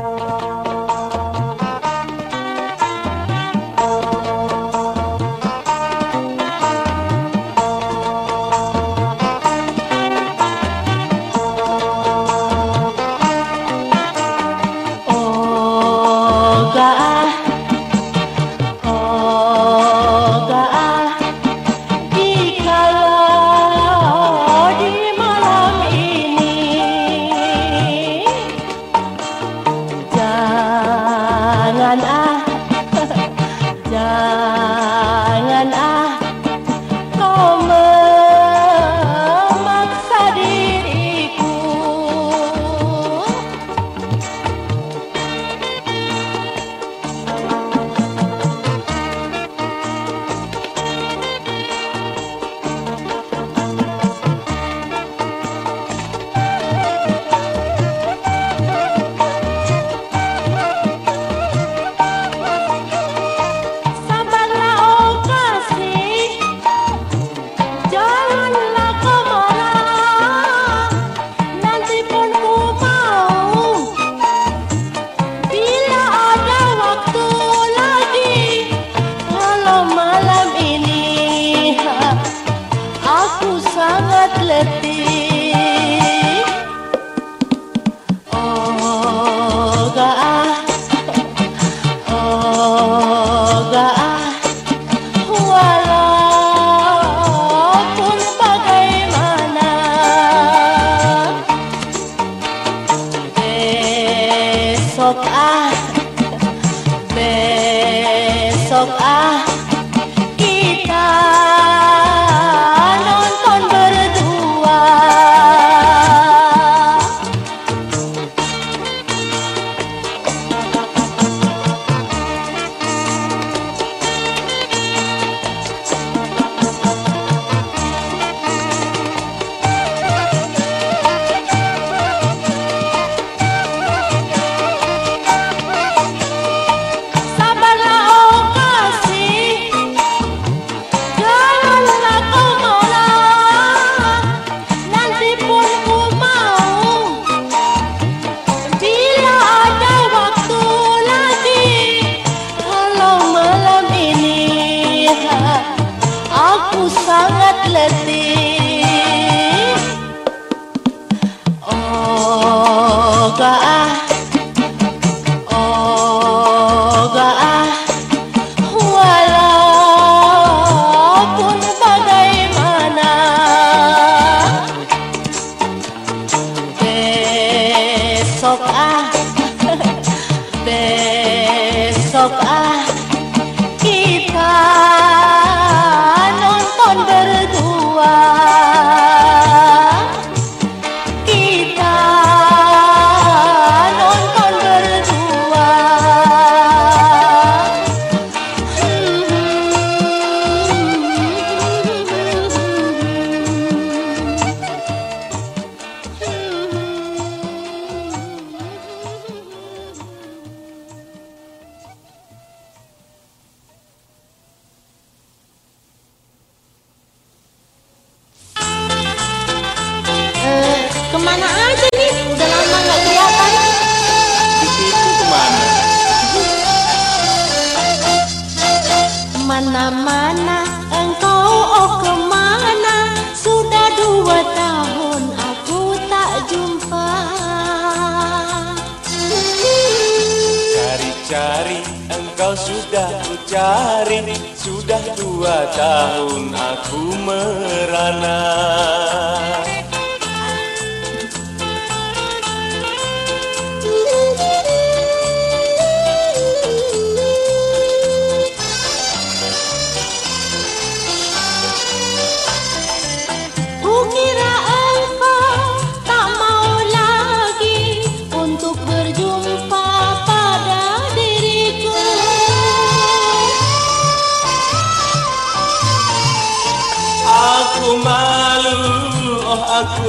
Bye.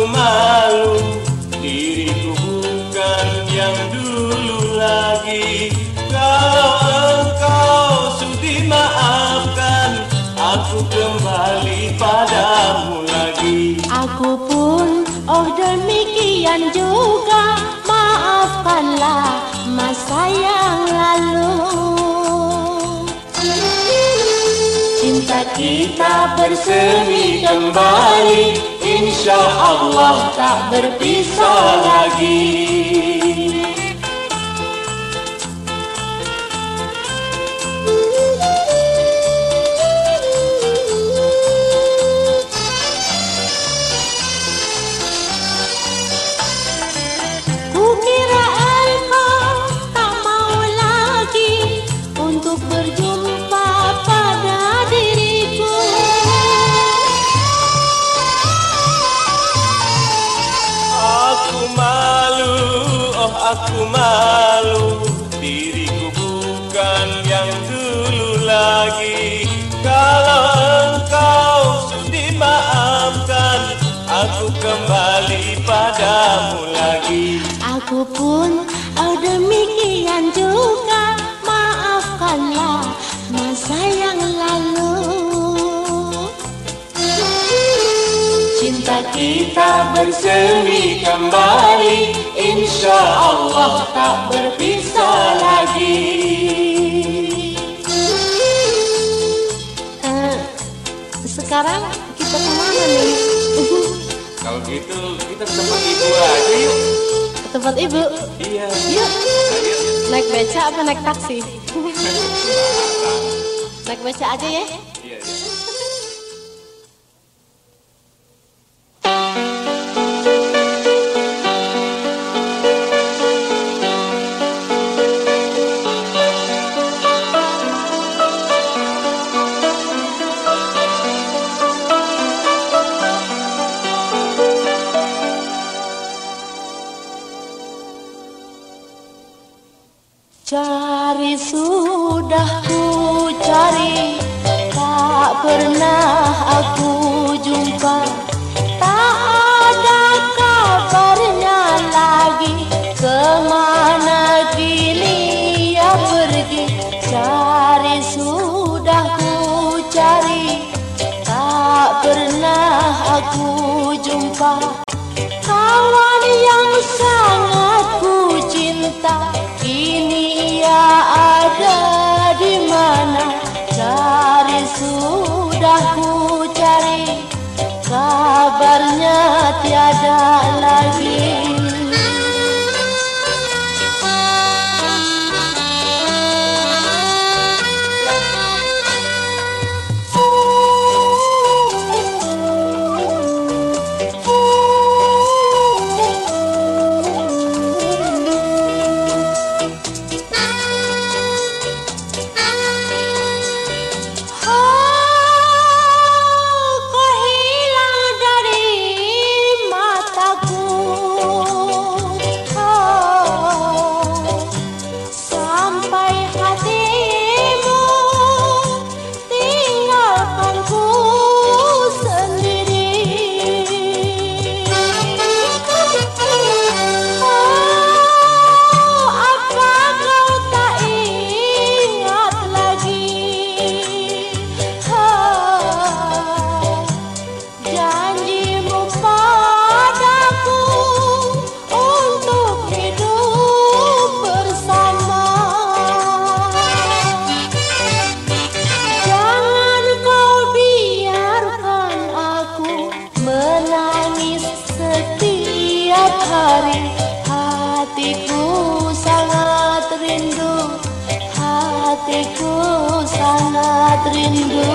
aku malu. Diriku bukan yang dulu lagi. Kalau engkau sudi maafkan Aku kembali padamu lagi. Aku pun oh demikian juga Maafkanlah masa yang lalu. Cinta kita bersemi kembali Insya Allah tak berpisah lagi kembali padamu lagi. Aku pun oh demikian juga Maafkanlah masa yang lalu. Cinta kita bersemi kembali Insya Allah tak berpisah lagi. Eh, Sekarang kita ke mana nih? Gitu kita ke tempat ibu aja yuk Ke tempat ibu? Iya. Yuk Ayo Naik beca apa naik taksi? naik beca aja ya jalai Hatiku sangat rindu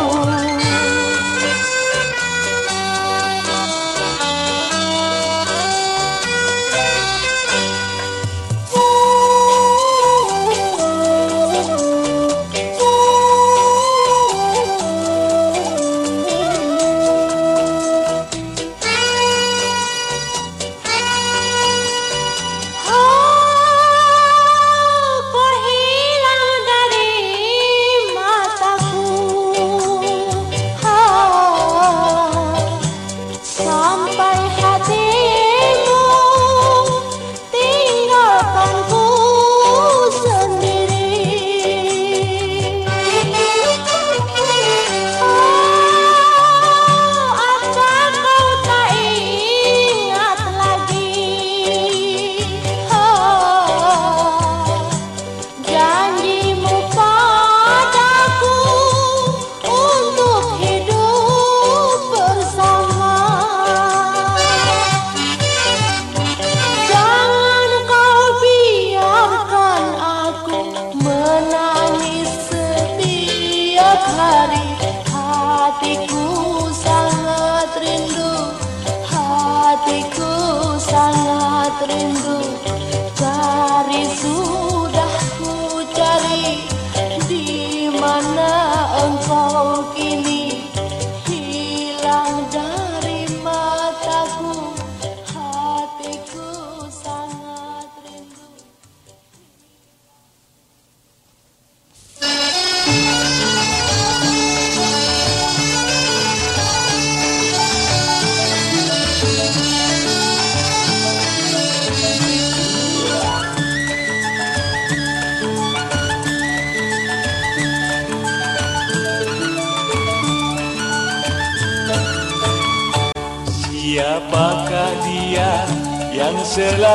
Siapakah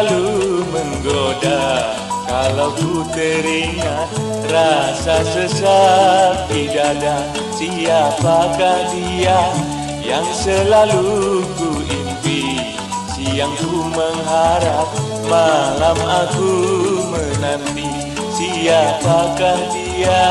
selalu menggoda Kalau ku teringat rasa sesak di dada. Siapakah dia yang selalu ku impi? Siang ku mengharap, malam aku menanti. Siapakah dia?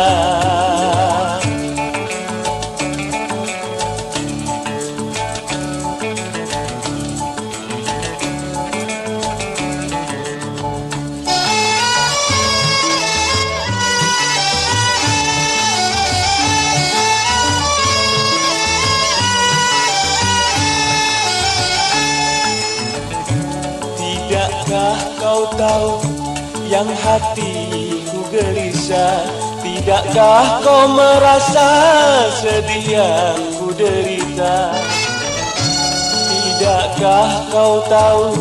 Yang hatiku gelisah. Tidakkah kau merasa sedih yang ku derita? Tidakkah kau tahu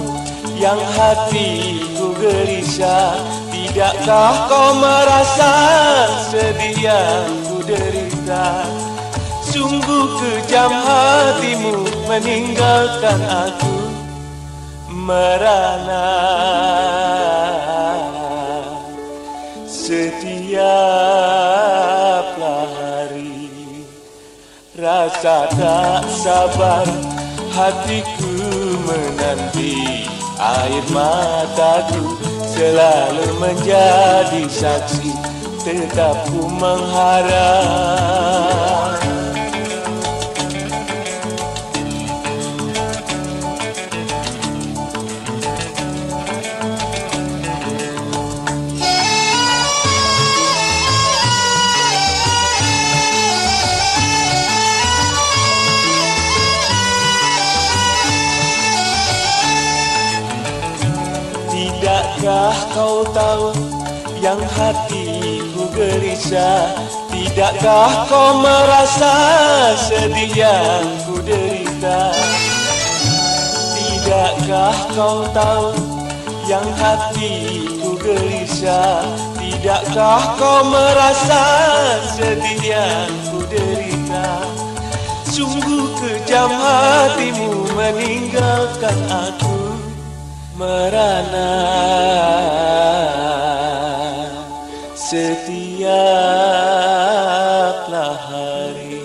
yang hatiku gelisah? Tidakkah kau merasa sedih yang ku derita? Sungguh kejam hatimu meninggalkan aku. Merana setiaplah hari. Rasa tak sabar hatiku menanti. Air mataku selalu menjadi saksi. Tetap ku mengharap gelisah. Tidakkah kau merasa sedih yang ku derita? Tidakkah kau tahu yang hatiku gelisah? Tidakkah kau merasa sedih yang ku derita? Sungguh kejam hatimu meninggalkan aku merana setiaplah hari.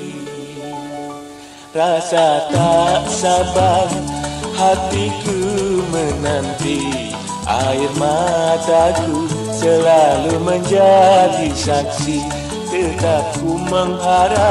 Rasa tak sabar hatiku menanti. Air mataku selalu menjadi saksi. Tetap ku mengharap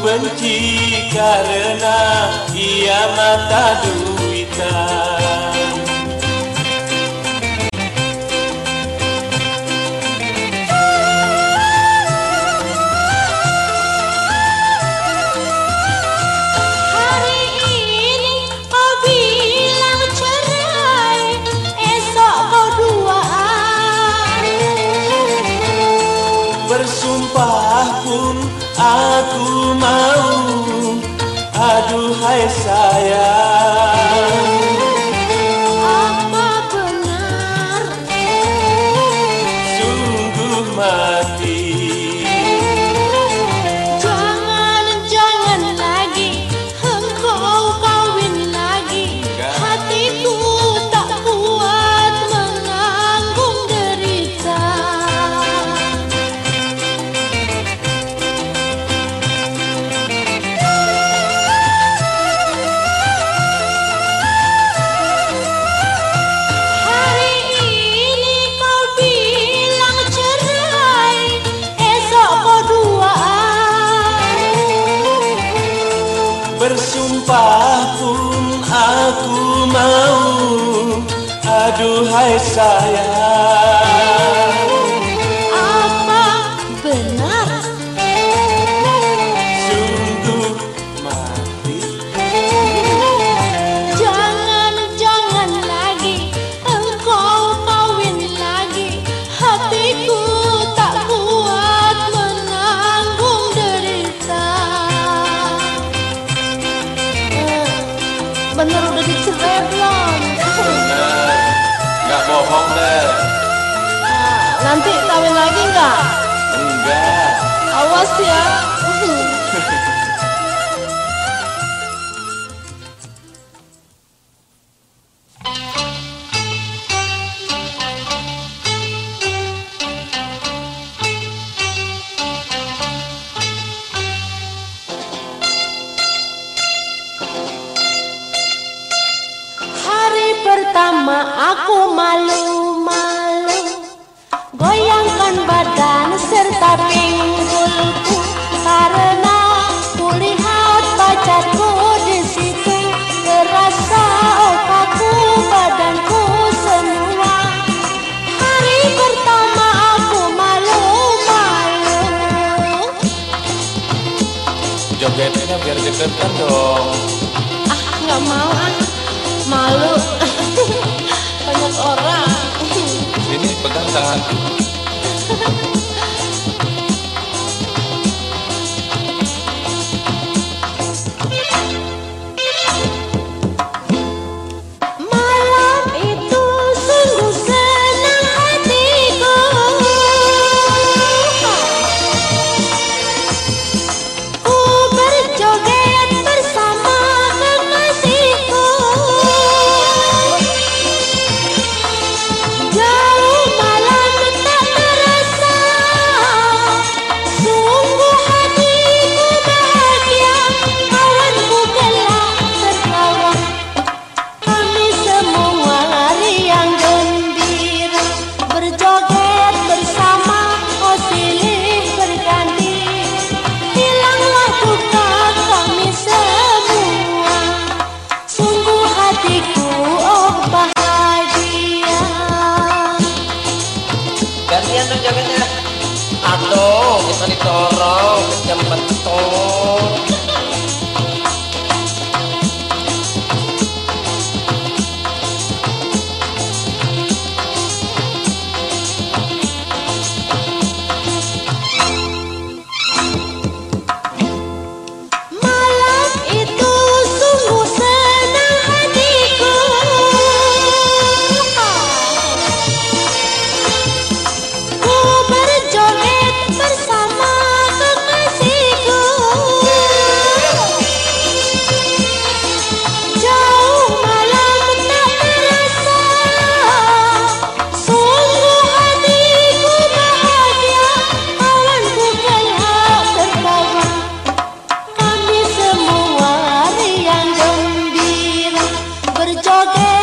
benci karena ia mata duitan udah dicerai belum? Enggak bohong deh. Nanti kawin lagi nggak? Enggak. Awas ya. Okay.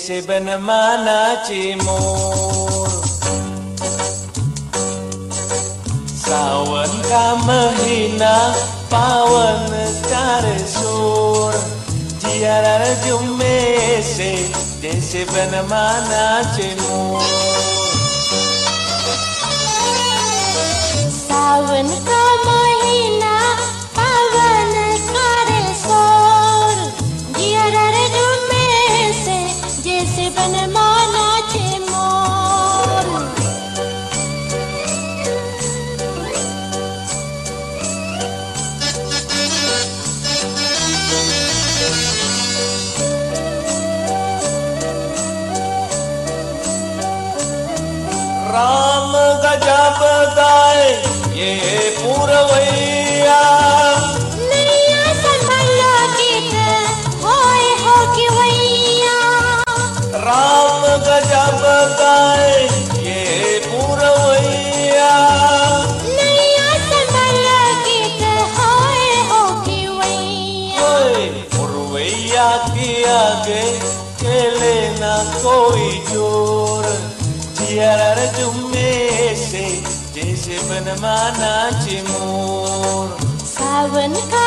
जैसे बनमाना चे मोर। सावन का महीना पावन कर शोर। जियारा जुम्मे से जैसे बनमाना चे मोर। सावन का महीना जैसे बन माना छे मोर। राम गजब गाए ये पूरवैया आगे खेले ना कोई ज़ोर। जियर जुम्मे से जैसे बनमाना चिमोर। सावन का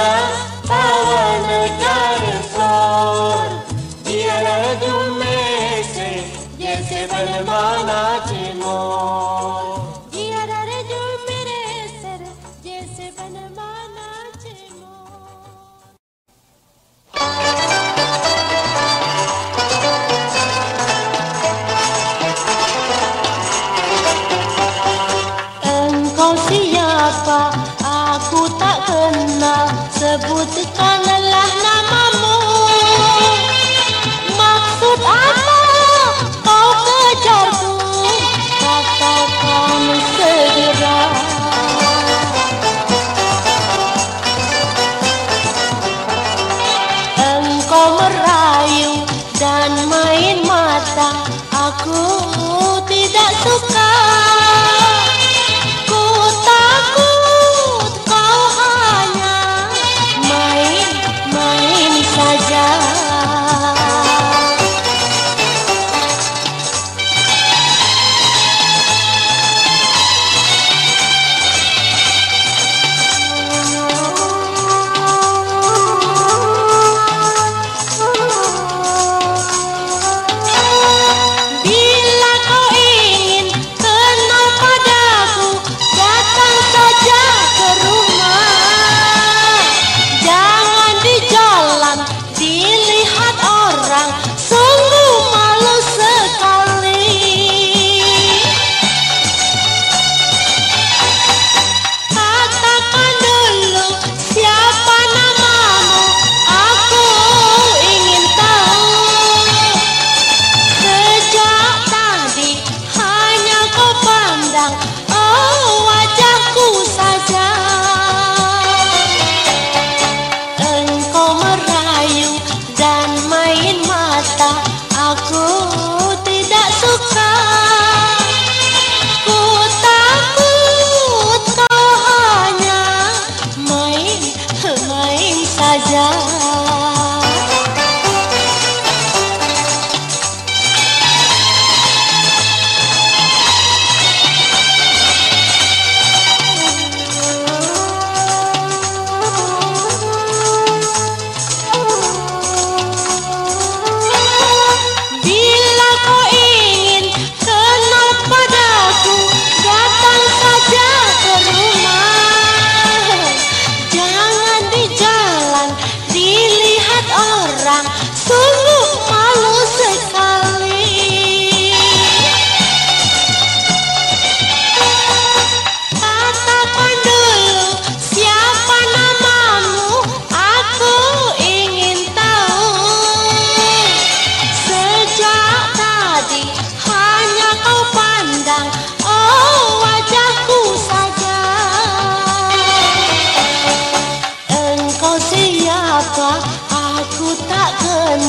Maria.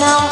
now.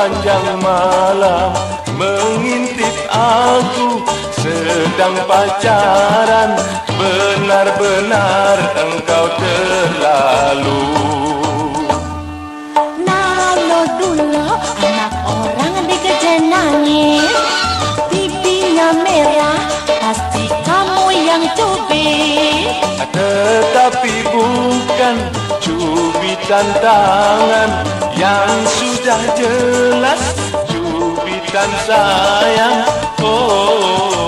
sepanjang malam Mengintip aku sedang pacaran. Benar-benar engkau terlalu. Nalo dulu anak orang dikejenangi Pipinya merah yang cubit. Ah, tetapi bukan cubitan tangan Yang sudah jelas. Cubitan sayang. Oh, oh, oh.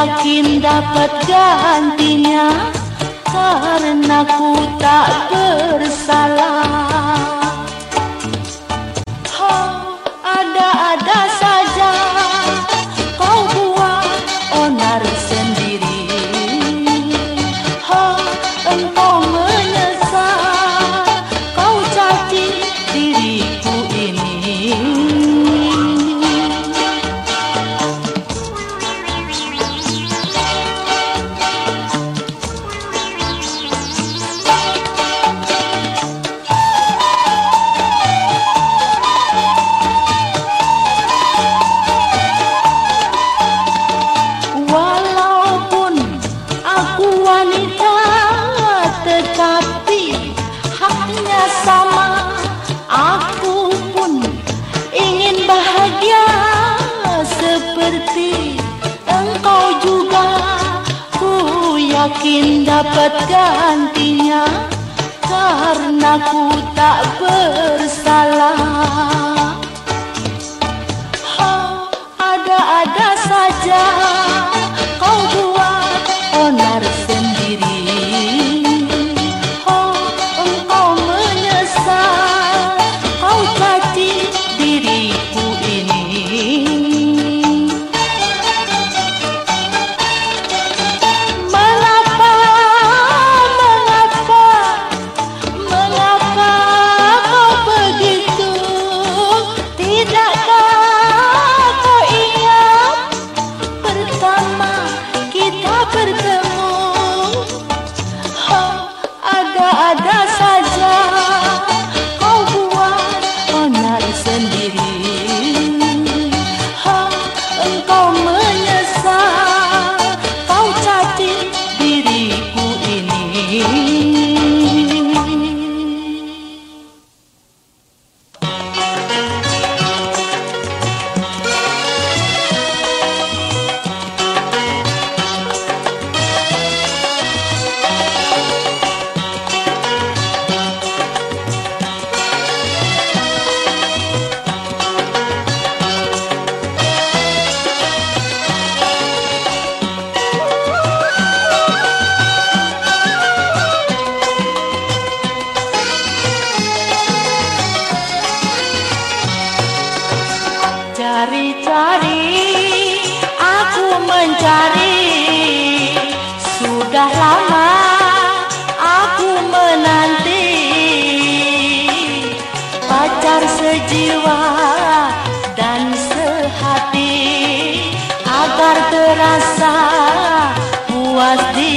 yakin dapat gantinya Karena ku tak bersalah.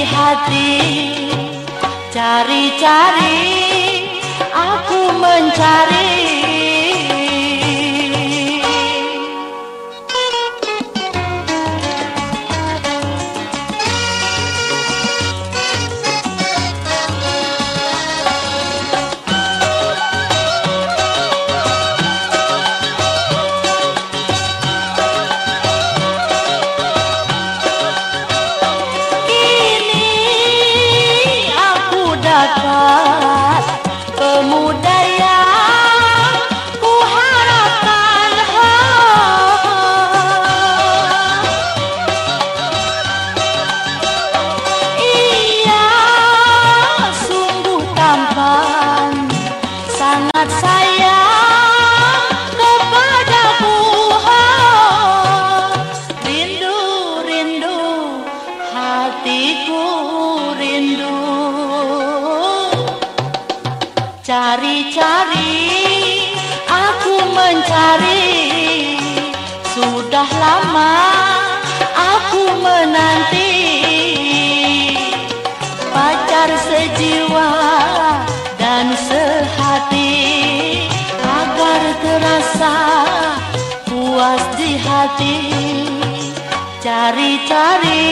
hati Cari-cari aku mencari hati. Cari-cari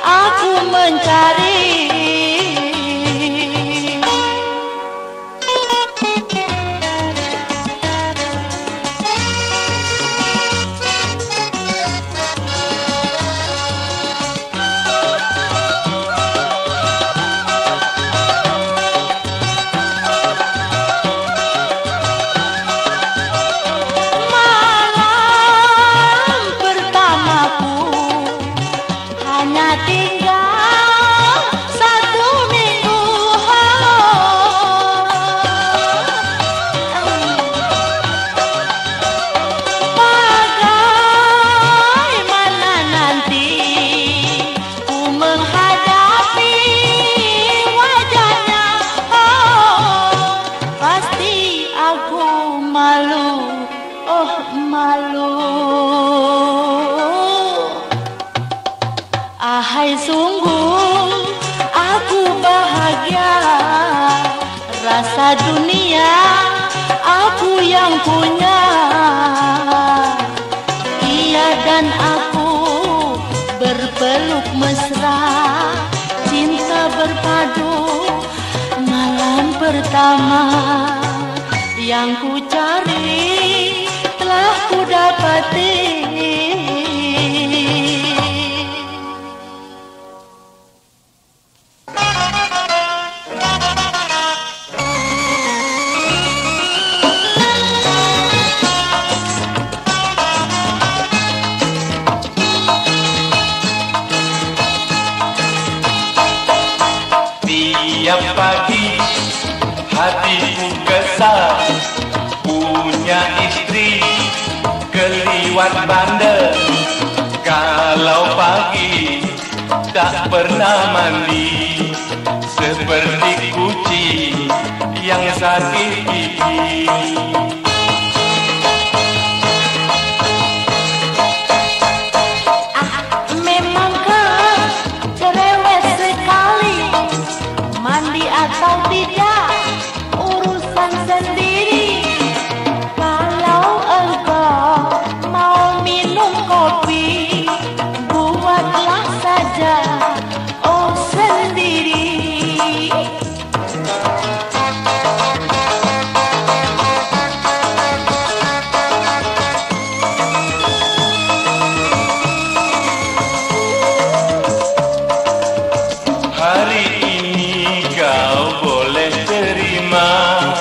aku mencari. pertama yang ku cari telah ku dapati. pernah mandi. Seperti kucing yang sakit gigi. terima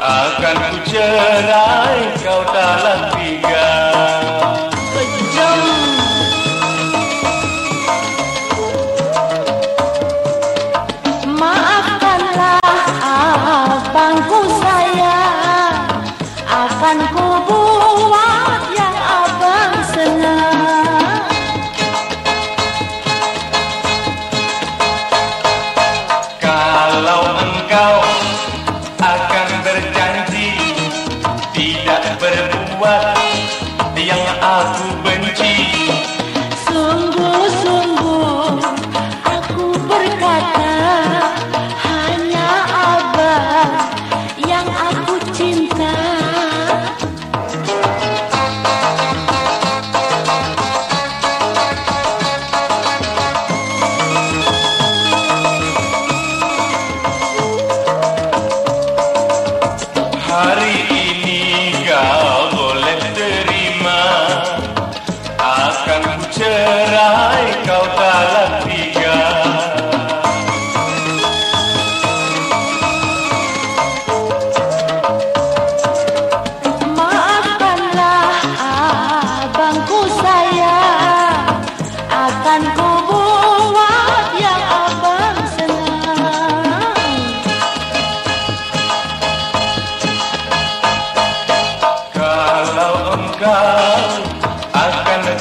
akan ku cerai kau dalam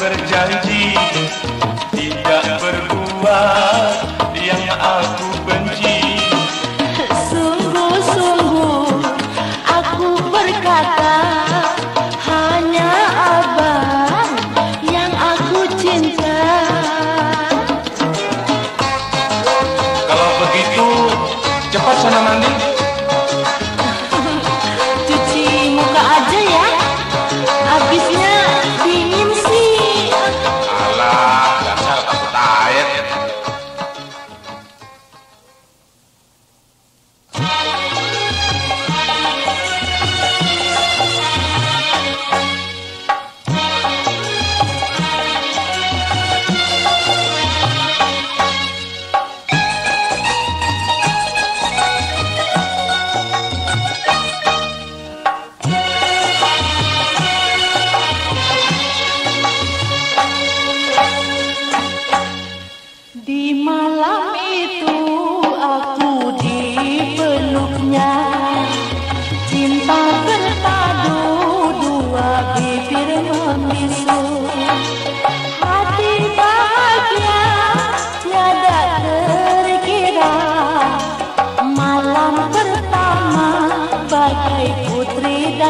पर जाई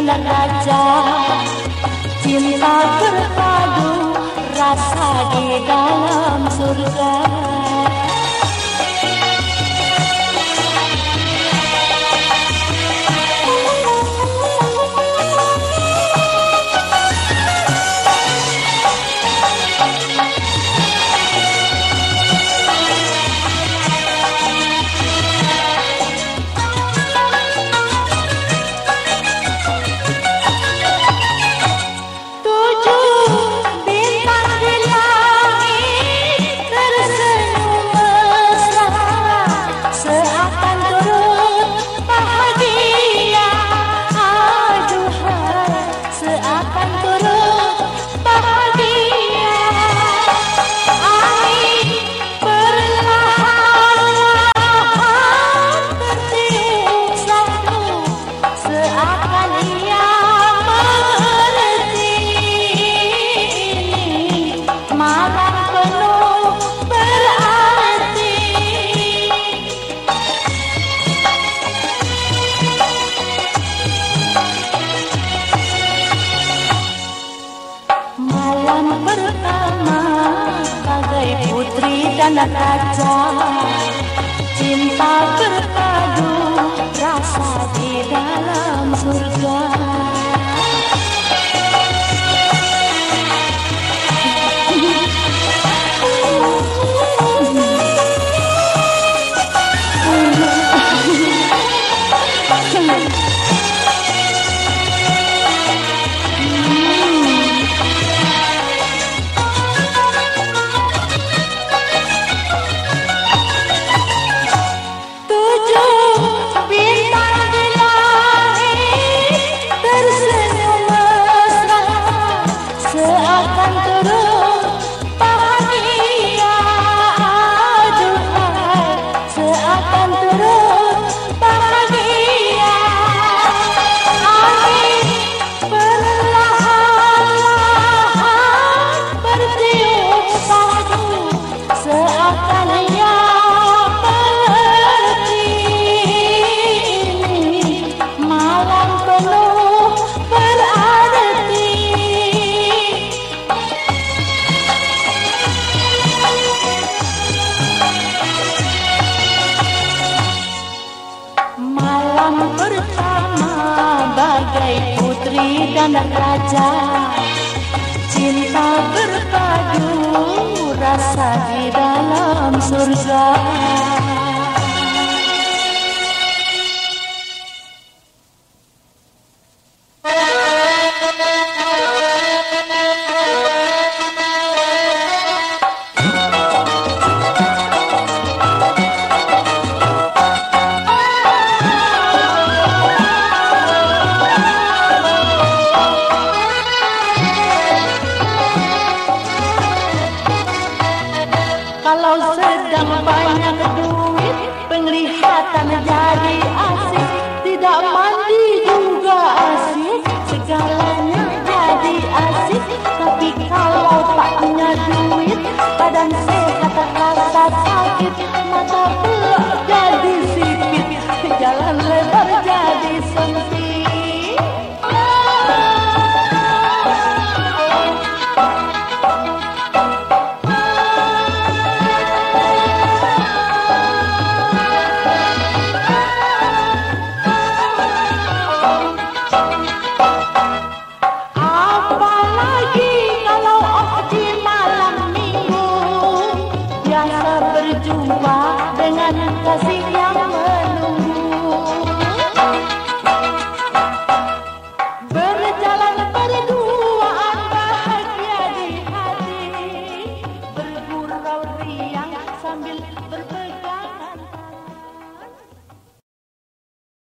anak gajah Cinta berpadu rasa di dalam surga